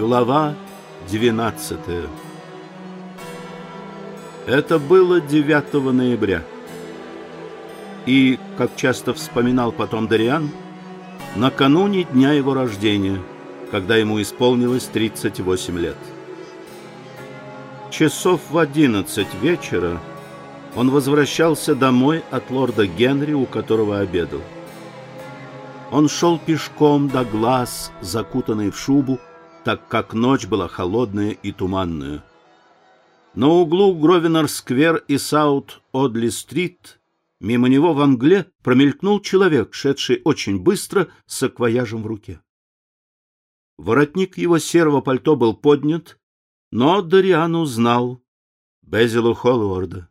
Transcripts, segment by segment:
Глава 12 Это было 9 ноября. И, как часто вспоминал потом Дариан, накануне дня его рождения, когда ему исполнилось 38 лет. Часов в 11 вечера он возвращался домой от лорда Генри, у которого обедал. Он шел пешком до глаз, закутанный в шубу, так как ночь была холодная и туманная. На углу Гровенор-сквер и Саут-Одли-стрит мимо него в Англе промелькнул человек, шедший очень быстро с саквояжем в руке. Воротник его серого пальто был поднят, но Дориан узнал Безилу Холлуорда.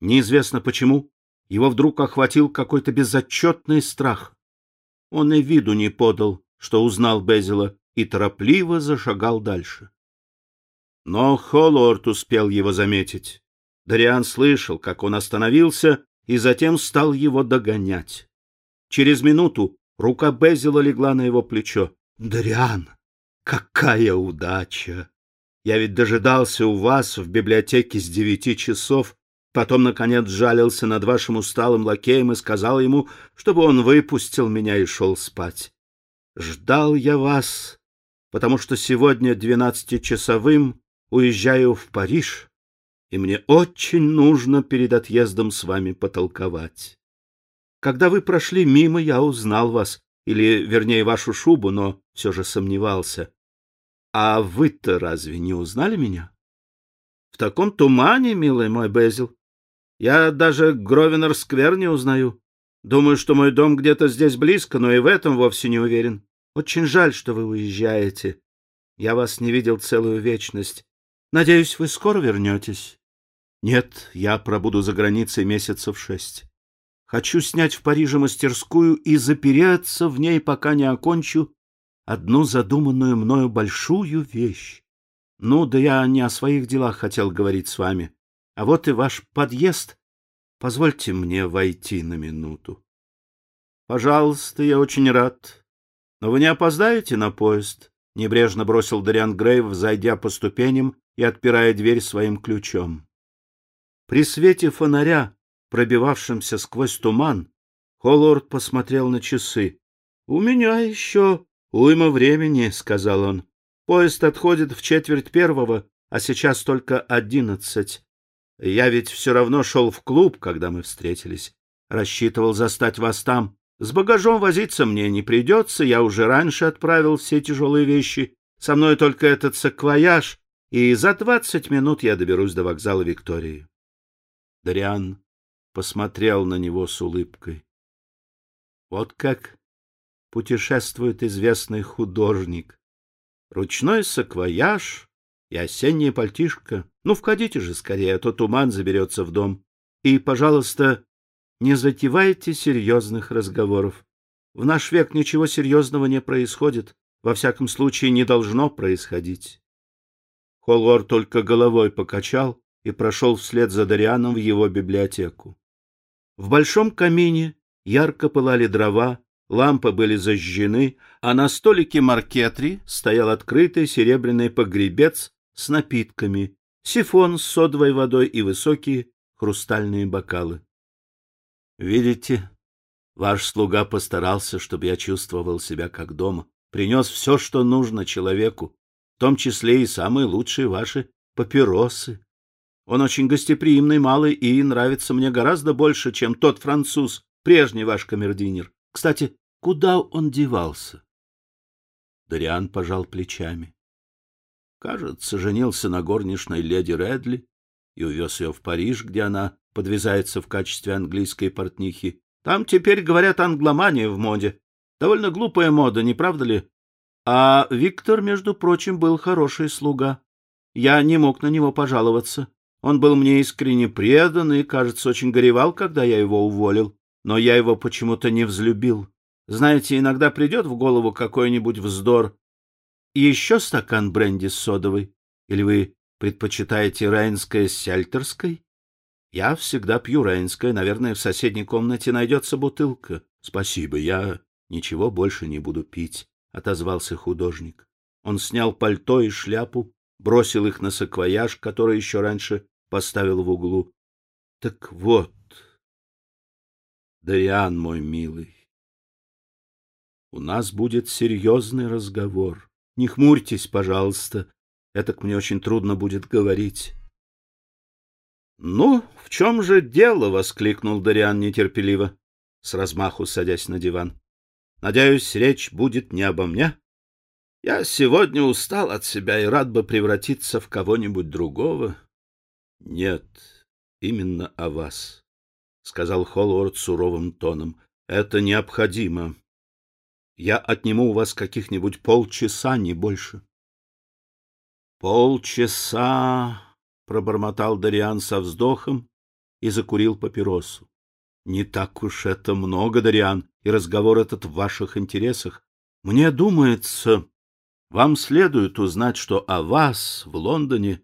Неизвестно почему, его вдруг охватил какой-то безотчетный страх. Он и виду не подал, что узнал Безила, и торопливо зашагал дальше. Но Холлорд успел его заметить. Дариан слышал, как он остановился, и затем стал его догонять. Через минуту рука Безила легла на его плечо. — Дариан, какая удача! Я ведь дожидался у вас в библиотеке с девяти часов, потом, наконец, жалился над вашим усталым лакеем и сказал ему, чтобы он выпустил меня и шел спать. Ждал я вас потому что сегодня двенадцатичасовым уезжаю в Париж, и мне очень нужно перед отъездом с вами потолковать. Когда вы прошли мимо, я узнал вас, или, вернее, вашу шубу, но все же сомневался. А вы-то разве не узнали меня? В таком тумане, милый мой Безил. Я даже Гровенор-сквер не узнаю. Думаю, что мой дом где-то здесь близко, но и в этом вовсе не уверен. Очень жаль, что вы уезжаете. Я вас не видел целую вечность. Надеюсь, вы скоро вернетесь. Нет, я пробуду за границей месяцев шесть. Хочу снять в Париже мастерскую и запереться в ней, пока не окончу одну задуманную мною большую вещь. Ну, да я не о своих делах хотел говорить с вами. А вот и ваш подъезд. Позвольте мне войти на минуту. Пожалуйста, я очень рад. Но вы не опоздаете на поезд? — небрежно бросил Дориан Грейв, зайдя по ступеням и отпирая дверь своим ключом. При свете фонаря, пробивавшемся сквозь туман, Холлорд посмотрел на часы. — У меня еще уйма времени, — сказал он. — Поезд отходит в четверть первого, а сейчас только одиннадцать. Я ведь все равно шел в клуб, когда мы встретились. Рассчитывал застать вас там. С багажом возиться мне не придется, я уже раньше отправил все тяжелые вещи. Со мной только этот саквояж, и за двадцать минут я доберусь до вокзала Виктории. Дариан посмотрел на него с улыбкой. Вот как путешествует известный художник. Ручной саквояж и осенняя пальтишко. Ну, входите же скорее, а то туман заберется в дом. И, пожалуйста, не затевайте серьезных разговоров. В наш век ничего серьезного не происходит, во всяком случае не должно происходить. Холлор только головой покачал и прошел вслед за Дарианом в его библиотеку. В большом камине ярко пылали дрова, лампы были зажжены, а на столике маркетри стоял открытый серебряный погребец с напитками, сифон с содовой водой и высокие хрустальные бокалы. Видите, ваш слуга постарался, чтобы я чувствовал себя как дома, принес все, что нужно человеку, в том числе и самые лучшие ваши папиросы. Он очень гостеприимный малый и нравится мне гораздо больше, чем тот француз, прежний ваш камердинер. Кстати, куда он девался? Дариан пожал плечами. Кажется, женился на горничной леди Редли и увез ее в Париж, где она подвязается в качестве английской портнихи. Там теперь, говорят, англомания в моде. Довольно глупая мода, не правда ли? А Виктор, между прочим, был хороший слуга. Я не мог на него пожаловаться. Он был мне искренне предан и, кажется, очень горевал, когда я его уволил. Но я его почему-то не взлюбил. Знаете, иногда придет в голову какой-нибудь вздор. Еще стакан бренди с содовой? Или вы предпочитаете райнское с сельтерской? Я всегда пью рейнское. Наверное, в соседней комнате найдется бутылка. Спасибо, я ничего больше не буду пить, — отозвался художник. Он снял пальто и шляпу, бросил их на саквояж, который еще раньше поставил в углу. — Так вот, Дариан, мой милый, у нас будет серьезный разговор. Не хмурьтесь, пожалуйста, это мне очень трудно будет говорить. — Ну, в чем же дело? — воскликнул Дариан нетерпеливо, с размаху садясь на диван. — Надеюсь, речь будет не обо мне? Я сегодня устал от себя и рад бы превратиться в кого-нибудь другого. — Нет, именно о вас, — сказал Холлорд суровым тоном. — Это необходимо. Я отниму у вас каких-нибудь полчаса, не больше. — Полчаса, — пробормотал Дариан со вздохом и закурил папиросу. — Не так уж это много, Дариан, и разговор этот в ваших интересах. Мне думается, вам следует узнать, что о вас в Лондоне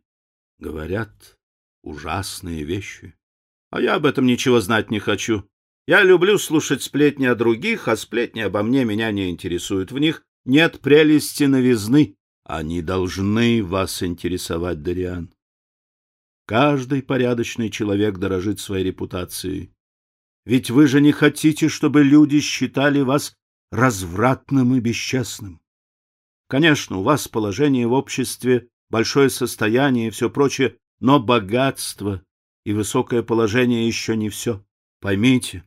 говорят ужасные вещи. А я об этом ничего знать не хочу. Я люблю слушать сплетни о других, а сплетни обо мне меня не интересуют. В них нет прелести новизны. Они должны вас интересовать, Дариан. Каждый порядочный человек дорожит своей репутацией. Ведь вы же не хотите, чтобы люди считали вас развратным и бесчестным. Конечно, у вас положение в обществе, большое состояние и все прочее, но богатство и высокое положение еще не все. Поймите,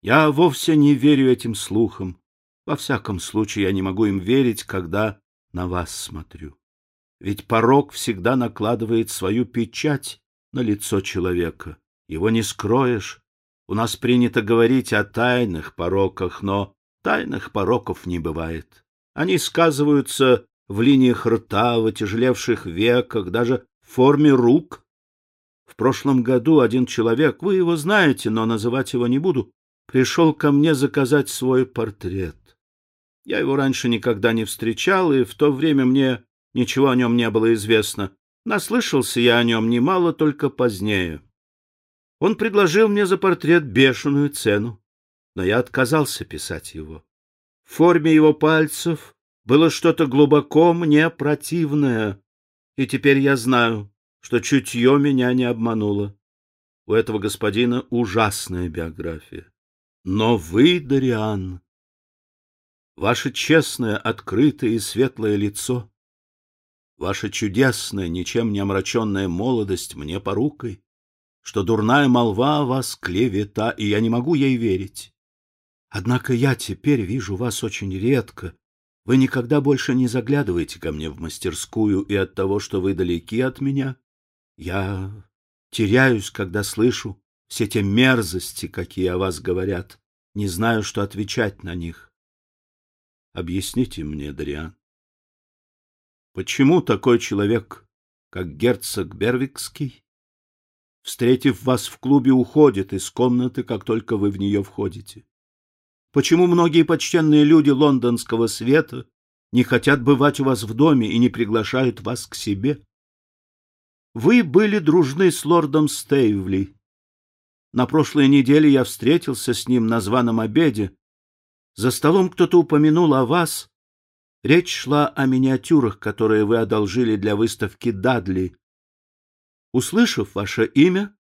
я вовсе не верю этим слухам. Во всяком случае, я не могу им верить, когда на вас смотрю. Ведь порок всегда накладывает свою печать на лицо человека. Его не скроешь. У нас принято говорить о тайных пороках, но тайных пороков не бывает. Они сказываются в линиях рта, в отяжелевших веках, даже в форме рук. В прошлом году один человек, вы его знаете, но называть его не буду, пришел ко мне заказать свой портрет. Я его раньше никогда не встречал, и в то время мне ничего о нем не было известно. Наслышался я о нем немало, только позднее. Он предложил мне за портрет бешеную цену, но я отказался писать его. В форме его пальцев было что-то глубоко мне противное, и теперь я знаю, что чутье меня не обмануло. У этого господина ужасная биография. Но вы, Дариан, ваше честное, открытое и светлое лицо, ваша чудесная, ничем не омраченная молодость мне порукой, что дурная молва о вас клевета, и я не могу ей верить. Однако я теперь вижу вас очень редко. Вы никогда больше не заглядываете ко мне в мастерскую, и от того, что вы далеки от меня, я теряюсь, когда слышу все те мерзости, какие о вас говорят. Не знаю, что отвечать на них. Объясните мне, Дариан, почему такой человек, как герцог Бервикский, встретив вас в клубе, уходит из комнаты, как только вы в нее входите? Почему многие почтенные люди лондонского света не хотят бывать у вас в доме и не приглашают вас к себе? Вы были дружны с лордом Стейвли. На прошлой неделе я встретился с ним на званом обеде. За столом кто-то упомянул о вас. Речь шла о миниатюрах, которые вы одолжили для выставки Дадли. Услышав ваше имя,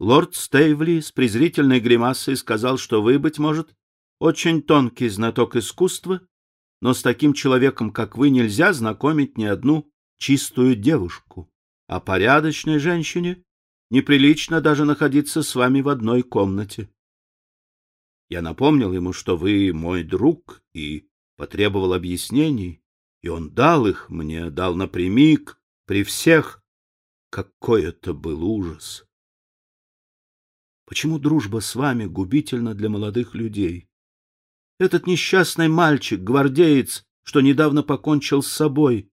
лорд Стейвли с презрительной гримасой сказал, что вы, быть может, очень тонкий знаток искусства, но с таким человеком, как вы, нельзя знакомить ни одну чистую девушку. А порядочной женщине неприлично даже находиться с вами в одной комнате. Я напомнил ему, что вы мой друг, и потребовал объяснений, и он дал их мне, дал напрямик, при всех. Какой это был ужас! Почему дружба с вами губительна для молодых людей? Этот несчастный мальчик, гвардеец, что недавно покончил с собой.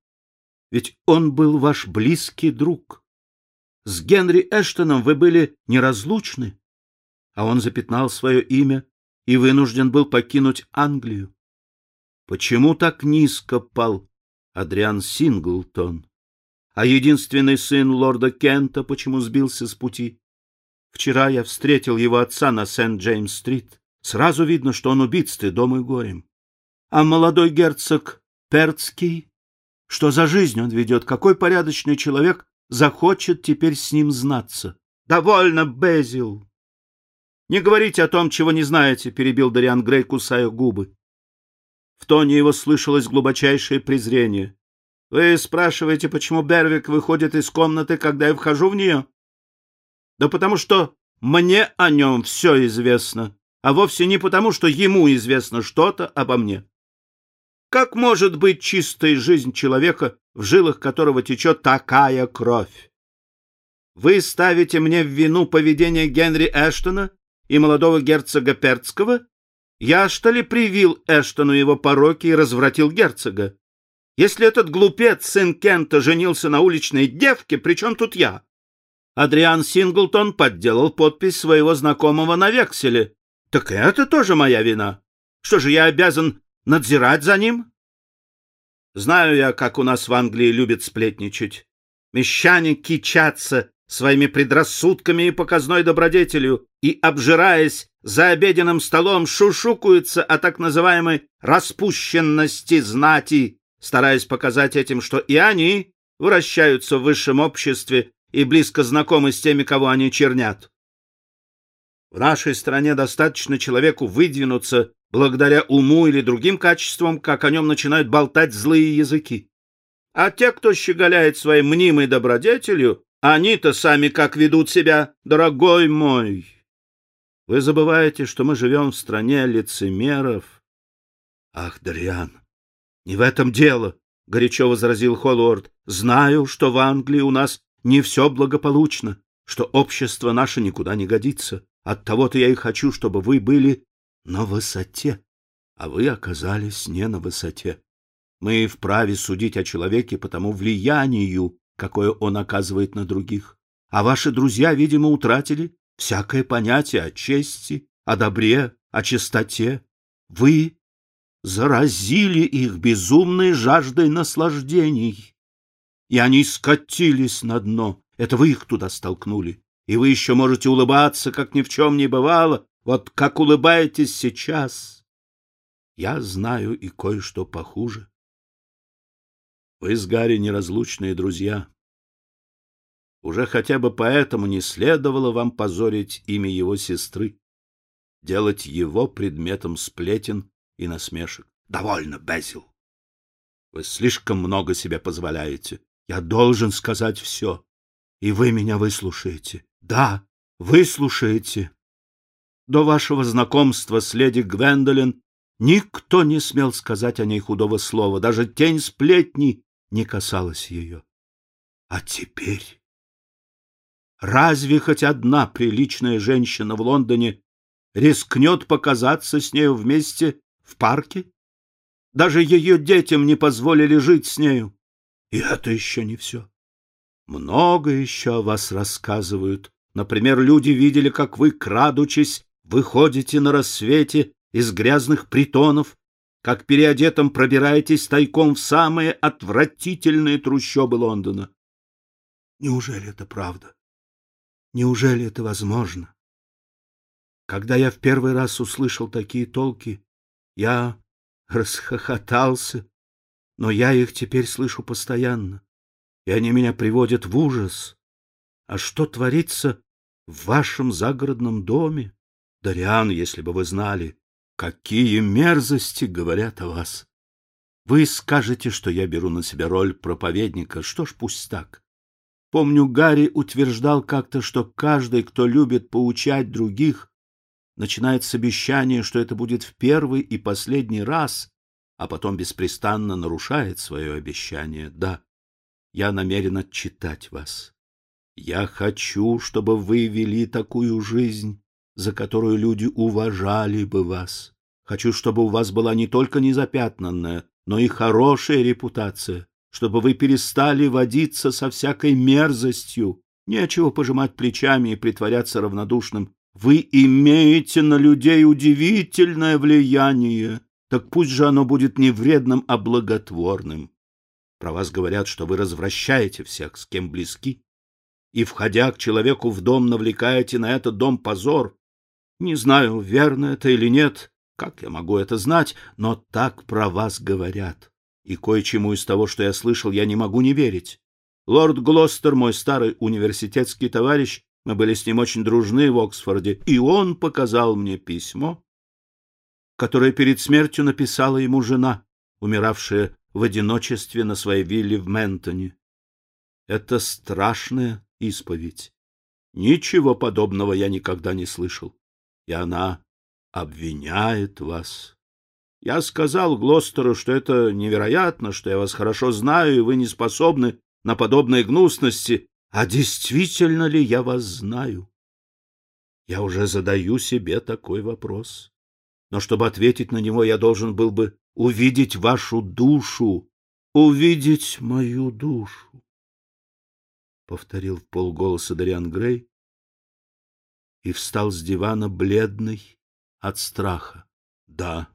Ведь он был ваш близкий друг. С Генри Эштоном вы были неразлучны, а он запятнал свое имя и вынужден был покинуть Англию. Почему так низко пал Адриан Синглтон? А единственный сын лорда Кента почему сбился с пути? Вчера я встретил его отца на Сент-Джеймс-стрит. Сразу видно, что он убит стыдом и горем. А молодой герцог Перцкий, Что за жизнь он ведет? Какой порядочный человек захочет теперь с ним знаться? Довольно, Безил. Не говорите о том, чего не знаете, перебил Дариан Грей, кусая губы. В тоне его слышалось глубочайшее презрение. Вы спрашиваете, почему Бервик выходит из комнаты, когда я вхожу в нее? Да потому что мне о нем все известно, а вовсе не потому, что ему известно что-то обо мне. Как может быть чистая жизнь человека, в жилах которого течет такая кровь? Вы ставите мне в вину поведение Генри Эштона и молодого герцога Перцкого? Я, что ли, привил Эштону его пороки и развратил герцога? Если этот глупец, сын Кента, женился на уличной девке, при чем тут я? Адриан Синглтон подделал подпись своего знакомого на векселе. Так это тоже моя вина. Что же, я обязан надзирать за ним? Знаю я, как у нас в Англии любят сплетничать. Мещане кичатся своими предрассудками и показной добродетелью и, обжираясь за обеденным столом, шушукаются о так называемой распущенности знати, стараясь показать этим, что и они вращаются в высшем обществе и близко знакомы с теми, кого они чернят. В нашей стране достаточно человеку выдвинуться благодаря уму или другим качествам, как о нем начинают болтать злые языки. А те, кто щеголяет своей мнимой добродетелью, они-то сами как ведут себя, дорогой мой. Вы забываете, что мы живем в стране лицемеров. Ах, Дариан, не в этом дело, — горячо возразил Холлорд. Знаю, что в Англии у нас не все благополучно, что общество наше никуда не годится. Оттого-то я и хочу, чтобы вы были на высоте, а вы оказались не на высоте. Мы вправе судить о человеке по тому влиянию, какое он оказывает на других. А ваши друзья, видимо, утратили всякое понятие о чести, о добре, о чистоте. Вы заразили их безумной жаждой наслаждений, и они скатились на дно. Это вы их туда столкнули. И вы еще можете улыбаться, как ни в чем не бывало, вот как улыбаетесь сейчас. Я знаю и кое-что похуже. Вы с Гарри неразлучные друзья. Уже хотя бы поэтому не следовало вам позорить имя его сестры, делать его предметом сплетен и насмешек. Довольно, Безил. Вы слишком много себе позволяете. Я должен сказать все, и вы меня выслушаете. Да, выслушаете. До вашего знакомства с леди Гвендолин никто не смел сказать о ней худого слова, даже тень сплетни не касалась ее. А теперь... Разве хоть одна приличная женщина в Лондоне рискнет показаться с нею вместе в парке? Даже ее детям не позволили жить с нею. И это еще не все. Много еще о вас рассказывают. Например, люди видели, как вы, крадучись, выходите на рассвете из грязных притонов, как переодетым пробираетесь тайком в самые отвратительные трущобы Лондона. Неужели это правда? Неужели это возможно? Когда я в первый раз услышал такие толки, я расхохотался, но я их теперь слышу постоянно, и они меня приводят в ужас. А что творится в вашем загородном доме? Дариан, если бы вы знали, какие мерзости говорят о вас. Вы скажете, что я беру на себя роль проповедника. Что ж, пусть так. Помню, Гарри утверждал как-то, что каждый, кто любит поучать других, начинает с обещания, что это будет в первый и последний раз, а потом беспрестанно нарушает свое обещание. Да, я намерен отчитать вас. Я хочу, чтобы вы вели такую жизнь, за которую люди уважали бы вас. Хочу, чтобы у вас была не только незапятнанная, но и хорошая репутация, чтобы вы перестали водиться со всякой мерзостью. Нечего пожимать плечами и притворяться равнодушным. Вы имеете на людей удивительное влияние, так пусть же оно будет не вредным, а благотворным. Про вас говорят, что вы развращаете всех, с кем близки, и, входя к человеку в дом, навлекаете на этот дом позор, не знаю, верно это или нет, как я могу это знать, но так про вас говорят. и кое-чему из того, что я слышал, я не могу не верить. Лорд Глостер, мой старый университетский товарищ, мы были с ним очень дружны в Оксфорде, и он показал мне письмо, которое перед смертью написала ему жена, умиравшая в одиночестве на своей вилле в Ментоне. Это страшная исповедь. Ничего подобного я никогда не слышал. И она обвиняет вас. Я сказал Глостеру, что это невероятно, что я вас хорошо знаю, и вы не способны на подобные гнусности. А действительно ли я вас знаю? Я уже задаю себе такой вопрос. Но чтобы ответить на него, я должен был бы увидеть вашу душу, увидеть мою душу. Повторил в полголоса Дариан Грей и встал с дивана бледный от страха. Да,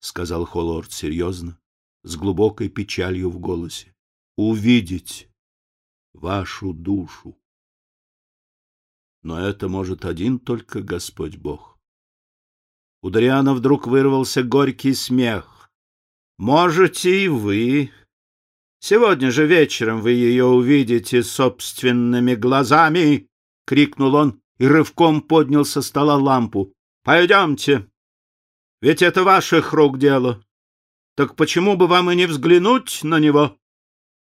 сказал Холлорд серьезно, с глубокой печалью в голосе. Увидеть вашу душу. Но это может один только Господь Бог. У Дариана вдруг вырвался горький смех. Можете и вы. Сегодня же вечером вы ее увидите собственными глазами, крикнул он и рывком поднял со стола лампу. Пойдемте. Ведь это ваших рук дело. Так почему бы вам и не взглянуть на него?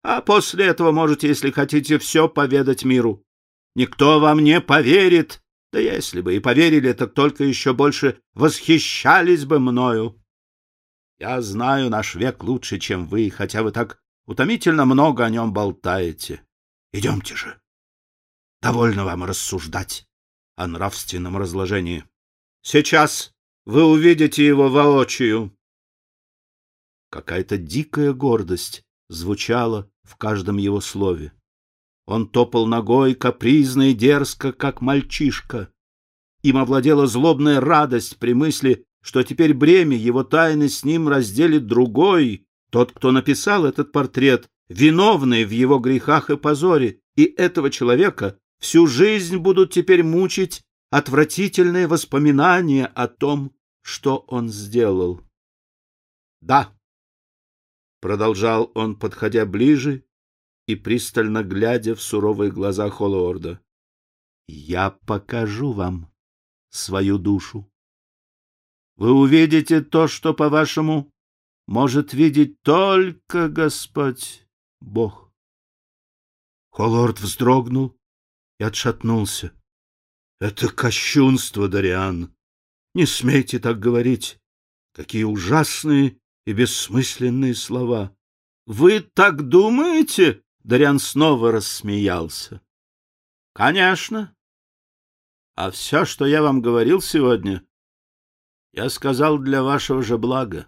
А после этого можете, если хотите, все поведать миру. Никто вам не поверит. Да если бы и поверили, так только еще больше восхищались бы мною. Я знаю наш век лучше, чем вы, хотя вы так утомительно много о нем болтаете. Идемте же. Довольно вам рассуждать о нравственном разложении. Сейчас вы увидите его воочию. Какая-то дикая гордость звучала в каждом его слове. Он топал ногой капризно и дерзко, как мальчишка. Им овладела злобная радость при мысли, что теперь бремя его тайны с ним разделит другой, тот, кто написал этот портрет, виновный в его грехах и позоре, и этого человека всю жизнь будут теперь мучить отвратительные воспоминания о том, что он сделал. Да, продолжал он, подходя ближе и пристально глядя в суровые глаза Холлорда. Я покажу вам свою душу. Вы увидите то, что, по-вашему, может видеть только Господь Бог. Холлорд вздрогнул и отшатнулся. Это кощунство, Дариан. Не смейте так говорить. Какие ужасные и бессмысленные слова. Вы так думаете? Дариан снова рассмеялся. Конечно. А все, что я вам говорил сегодня, я сказал для вашего же блага.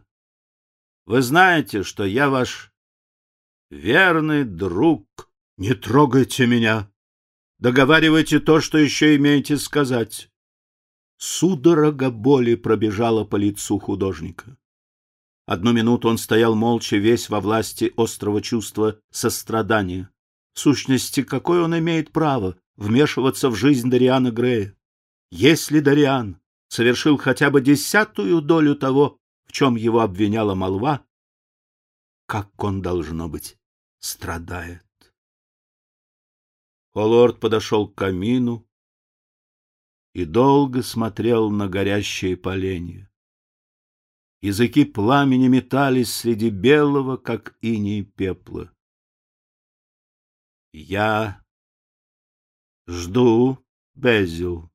Вы знаете, что я ваш верный друг. Не трогайте меня, Договаривайте то, что еще имеете сказать. Судорога боли пробежала по лицу художника. Одну минуту он стоял молча, весь во власти острого чувства сострадания. В сущности, какое он имеет право вмешиваться в жизнь Дариана Грея? Если Дариан совершил хотя бы десятую долю того, в чем его обвиняла молва, как он, должно быть, страдает. Холлорд подошел к камину и долго смотрел на горящие поленья. Языки пламени метались среди белого, как иней пепла. Я жду, Безил,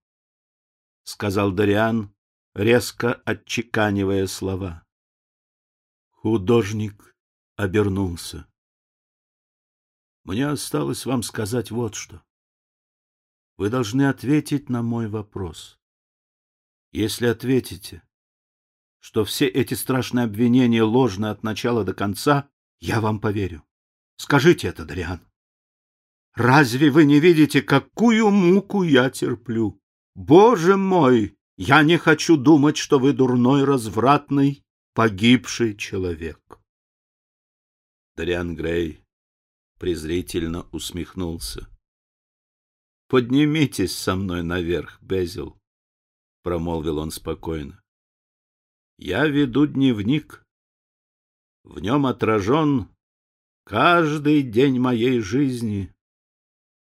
сказал Дариан, резко отчеканивая слова. Художник обернулся. Мне осталось вам сказать вот что. Вы должны ответить на мой вопрос. Если ответите, что все эти страшные обвинения ложны от начала до конца, я вам поверю. Скажите это, Дариан. Разве вы не видите, какую муку я терплю? Боже мой, я не хочу думать, что вы дурной, развратный, погибший человек. Дариан Грей презрительно усмехнулся. Поднимитесь со мной наверх, Безил, промолвил он спокойно. Я веду дневник. В нем отражен каждый день моей жизни.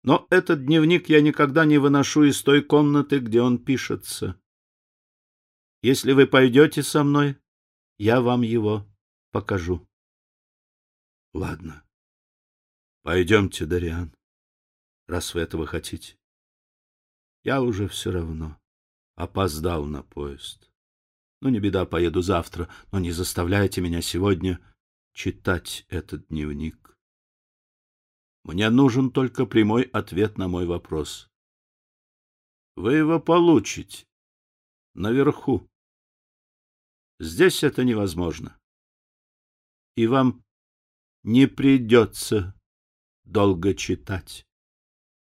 Но этот дневник я никогда не выношу из той комнаты, где он пишется. Если вы пойдете со мной, я вам его покажу. Ладно. Пойдемте, Дариан, раз вы этого хотите. Я уже все равно опоздал на поезд. Ну, не беда, поеду завтра, но не заставляйте меня сегодня читать этот дневник. Мне нужен только прямой ответ на мой вопрос. Вы его получите наверху. Здесь это невозможно. И вам не придется долго читать.